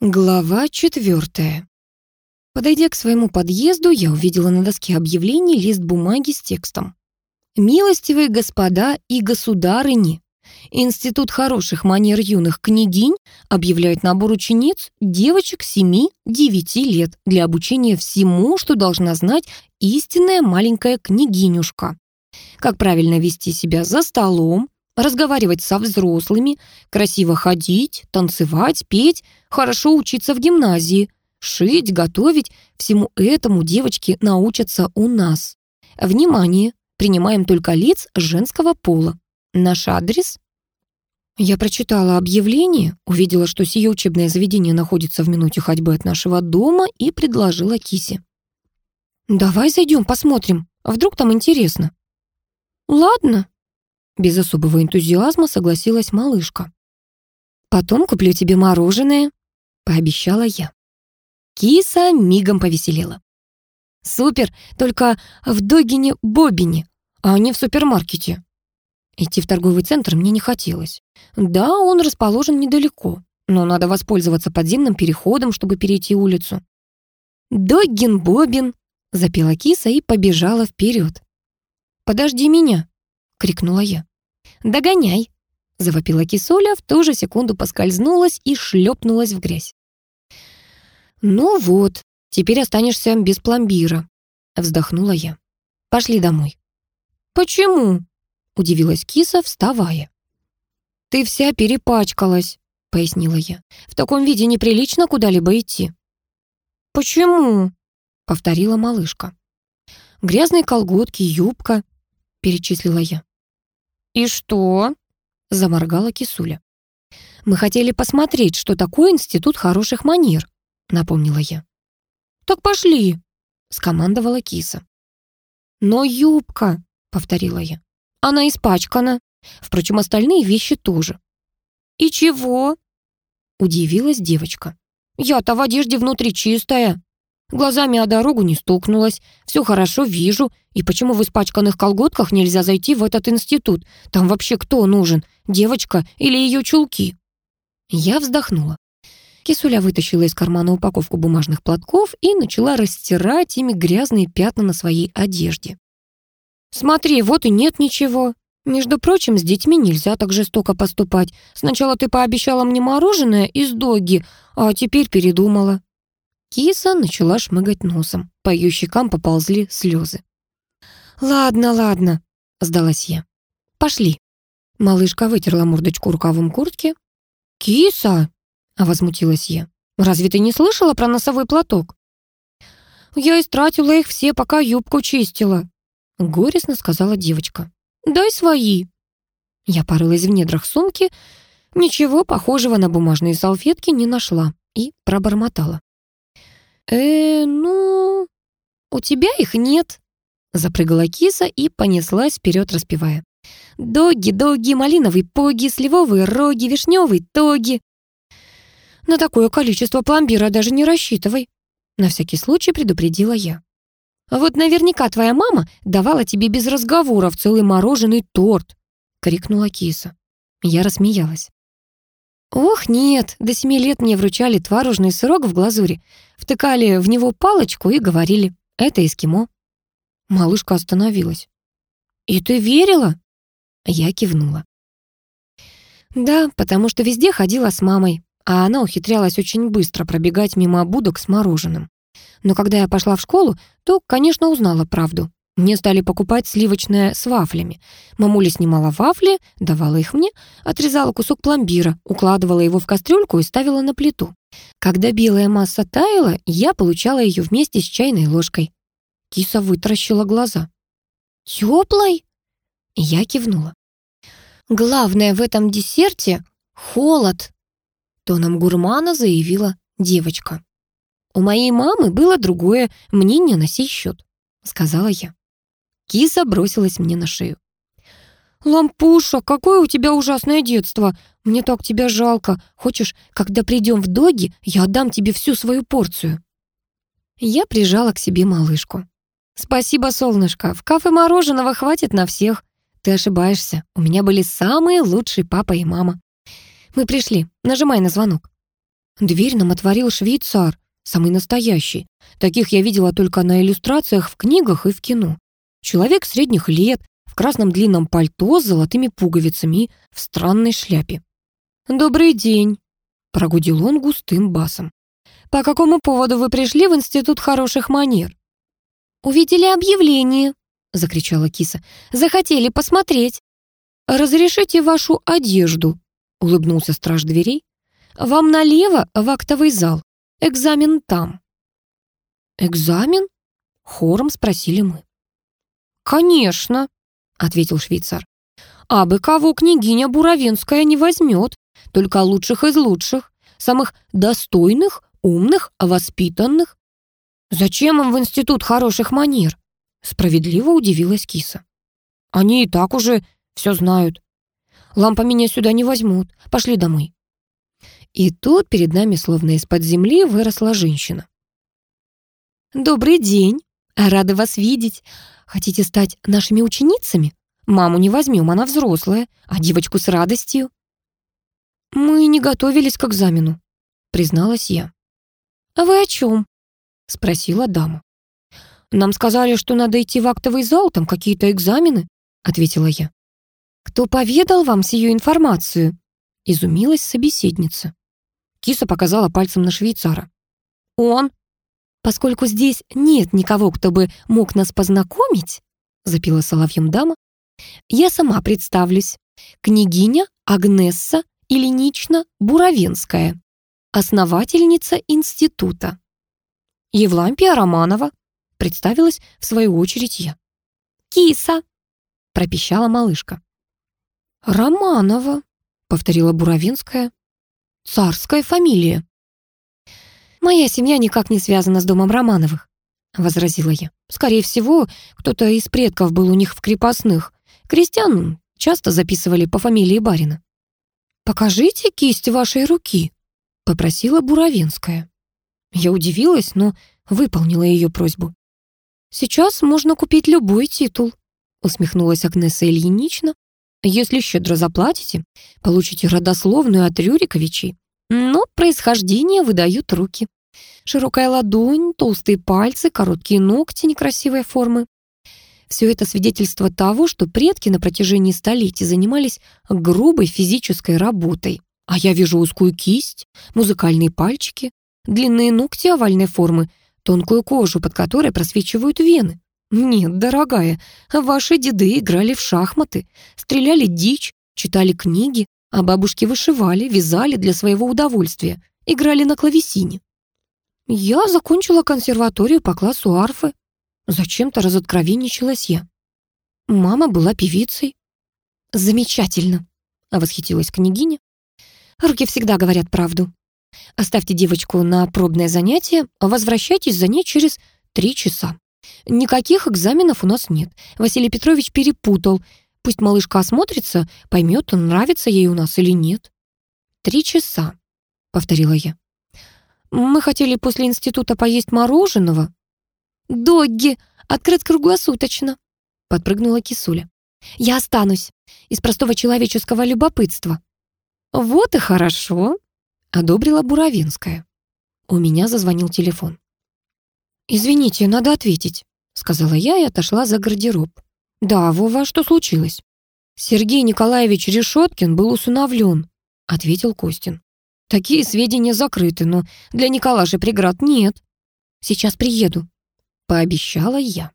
Глава четвертая. Подойдя к своему подъезду, я увидела на доске объявлений лист бумаги с текстом. «Милостивые господа и государыни, Институт хороших манер юных княгинь объявляет набор учениц девочек 7-9 лет для обучения всему, что должна знать истинная маленькая княгинюшка. Как правильно вести себя за столом, разговаривать со взрослыми, красиво ходить, танцевать, петь, хорошо учиться в гимназии, шить, готовить. Всему этому девочки научатся у нас. Внимание! Принимаем только лиц женского пола. Наш адрес? Я прочитала объявление, увидела, что сие учебное заведение находится в минуте ходьбы от нашего дома и предложила Кисе. «Давай зайдем, посмотрим. Вдруг там интересно». «Ладно», без особого энтузиазма согласилась малышка. «Потом куплю тебе мороженое», — пообещала я. Киса мигом повеселела. «Супер, только в Догине-Бобине, а не в супермаркете». Идти в торговый центр мне не хотелось. Да, он расположен недалеко, но надо воспользоваться подземным переходом, чтобы перейти улицу. «Догин-Бобин», — запела киса и побежала вперед. «Подожди меня», — крикнула я. «Догоняй!» — завопила кисоля, в ту же секунду поскользнулась и шлепнулась в грязь. «Ну вот, теперь останешься без пломбира», — вздохнула я. «Пошли домой». «Почему?» — удивилась киса, вставая. «Ты вся перепачкалась», — пояснила я. «В таком виде неприлично куда-либо идти». «Почему?» — повторила малышка. «Грязные колготки, юбка», — перечислила я. «И что?» — заморгала кисуля. «Мы хотели посмотреть, что такое институт хороших манер», — напомнила я. «Так пошли», — скомандовала киса. «Но юбка», — повторила я, — «она испачкана. Впрочем, остальные вещи тоже». «И чего?» — удивилась девочка. «Я-то в одежде внутри чистая». Глазами о дорогу не стукнулась. Все хорошо вижу. И почему в испачканных колготках нельзя зайти в этот институт? Там вообще кто нужен? Девочка или ее чулки? Я вздохнула. Кисуля вытащила из кармана упаковку бумажных платков и начала растирать ими грязные пятна на своей одежде. «Смотри, вот и нет ничего. Между прочим, с детьми нельзя так жестоко поступать. Сначала ты пообещала мне мороженое из доги, а теперь передумала». Киса начала шмыгать носом. По ее щекам поползли слезы. «Ладно, ладно», — сдалась я. «Пошли». Малышка вытерла мордочку рукавом куртки. «Киса!» — возмутилась я. «Разве ты не слышала про носовой платок?» «Я истратила их все, пока юбку чистила», — горестно сказала девочка. «Дай свои». Я порылась в недрах сумки, ничего похожего на бумажные салфетки не нашла и пробормотала. «Э, ну, у тебя их нет», — запрыгала киса и понеслась вперед, распевая. «Доги, доги, малиновый поги, сливовые роги, вишневый тоги». «На такое количество пломбира даже не рассчитывай», — на всякий случай предупредила я. «Вот наверняка твоя мама давала тебе без разговоров целый мороженый торт», — крикнула киса. Я рассмеялась. Ох, нет, до семи лет мне вручали творожный сырок в глазури, втыкали в него палочку и говорили «это эскимо». Малышка остановилась. «И ты верила?» Я кивнула. «Да, потому что везде ходила с мамой, а она ухитрялась очень быстро пробегать мимо будок с мороженым. Но когда я пошла в школу, то, конечно, узнала правду. Мне стали покупать сливочное с вафлями. Мамуля снимала вафли, давала их мне, отрезала кусок пломбира, укладывала его в кастрюльку и ставила на плиту. Когда белая масса таяла, я получала ее вместе с чайной ложкой. Киса вытаращила глаза. «Тёплой?» Я кивнула. «Главное в этом десерте — холод», — тоном гурмана заявила девочка. «У моей мамы было другое мнение на сей счет», — сказала я. Киса бросилась мне на шею. «Лампуша, какое у тебя ужасное детство! Мне так тебя жалко. Хочешь, когда придем в доги, я отдам тебе всю свою порцию?» Я прижала к себе малышку. «Спасибо, солнышко, в кафе мороженого хватит на всех. Ты ошибаешься, у меня были самые лучшие папа и мама. Мы пришли, нажимай на звонок». Дверь нам отворил швейцар, самый настоящий. Таких я видела только на иллюстрациях в книгах и в кино. Человек средних лет, в красном длинном пальто с золотыми пуговицами в странной шляпе. «Добрый день», — прогудел он густым басом. «По какому поводу вы пришли в Институт хороших манер?» «Увидели объявление», — закричала киса. «Захотели посмотреть». «Разрешите вашу одежду», — улыбнулся страж дверей. «Вам налево в актовый зал. Экзамен там». «Экзамен?» — хором спросили мы. «Конечно», — ответил швейцар. «А бы кого княгиня Буровенская не возьмет, только лучших из лучших, самых достойных, умных, воспитанных». «Зачем им в институт хороших манер?» — справедливо удивилась киса. «Они и так уже все знают. Лампа меня сюда не возьмут. Пошли домой». И тут перед нами, словно из-под земли, выросла женщина. «Добрый день. Рада вас видеть. Хотите стать нашими ученицами? Маму не возьмем, она взрослая, а девочку с радостью». «Мы не готовились к экзамену», — призналась я. «А вы о чем?» — спросила дама. «Нам сказали, что надо идти в актовый зал, там какие-то экзамены», — ответила я. «Кто поведал вам сию информацию?» — изумилась собеседница. Киса показала пальцем на швейцара. «Он!» «Поскольку здесь нет никого, кто бы мог нас познакомить», — запила соловьем дама, «я сама представлюсь. Княгиня Агнесса Ильинична Буровенская, основательница института». «Евлампия Романова», — представилась в свою очередь я. «Киса», — пропищала малышка. «Романова», — повторила Буровинская. «Царская фамилия». «Моя семья никак не связана с домом Романовых», — возразила я. «Скорее всего, кто-то из предков был у них в крепостных. Крестьян часто записывали по фамилии барина». «Покажите кисть вашей руки», — попросила Буровинская. Я удивилась, но выполнила ее просьбу. «Сейчас можно купить любой титул», — усмехнулась Агнеса Ильинична. Если щедро заплатите, получите родословную от Рюриковичей. Но происхождение выдают руки. Широкая ладонь, толстые пальцы, короткие ногти некрасивой формы. Все это свидетельство того, что предки на протяжении столетий занимались грубой физической работой. А я вижу узкую кисть, музыкальные пальчики, длинные ногти овальной формы, тонкую кожу, под которой просвечивают вены. «Нет, дорогая, ваши деды играли в шахматы, стреляли дичь, читали книги, а бабушки вышивали, вязали для своего удовольствия, играли на клавесине. Я закончила консерваторию по классу арфы. Зачем-то разоткровенничалась я. Мама была певицей. «Замечательно», — восхитилась княгиня. «Руки всегда говорят правду. Оставьте девочку на пробное занятие, а возвращайтесь за ней через три часа. Никаких экзаменов у нас нет. Василий Петрович перепутал. Пусть малышка осмотрится, поймет, нравится ей у нас или нет. «Три часа», — повторила я. «Мы хотели после института поесть мороженого». «Догги! Открыт круглосуточно!» — подпрыгнула кисуля. «Я останусь. Из простого человеческого любопытства». «Вот и хорошо», — одобрила Буровинская. У меня зазвонил телефон. «Извините, надо ответить», — сказала я и отошла за гардероб. «Да, Вова, что случилось?» «Сергей Николаевич Решеткин был усыновлен», — ответил Костин. «Такие сведения закрыты, но для Николаши преград нет». «Сейчас приеду», — пообещала я.